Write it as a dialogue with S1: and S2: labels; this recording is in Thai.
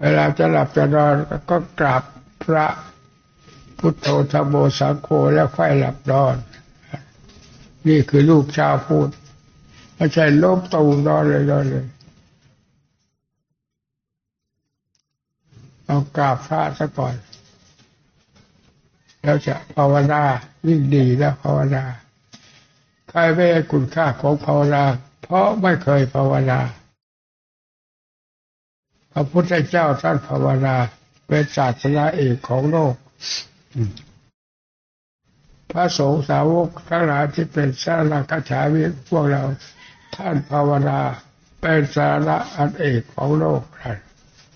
S1: เวลาจะหลับจะนอนก็กราบพระพุทโธธโมสังโฆแล้วค่อยหลับนอน นี่คือลูกชาวพูดไม่ใช่ลบตูนอนเลยนอนเลยเอากราบพระซะก่อน แล้วจะภาวนายิ่งดีแล้วภาวนาใครไม่ให้คุณค่าของภาวนา เพราะไม่เคยภาวนา ระพุทธเจ้าท่านภาวนาเป็นศาสนาเอกของโลก พระสงฆ์สาวกทั้งหลายที่เป็นสาระคาถาวิพวกเราท่านภาวนาเป็นสาระอันเอกของโลกท่าน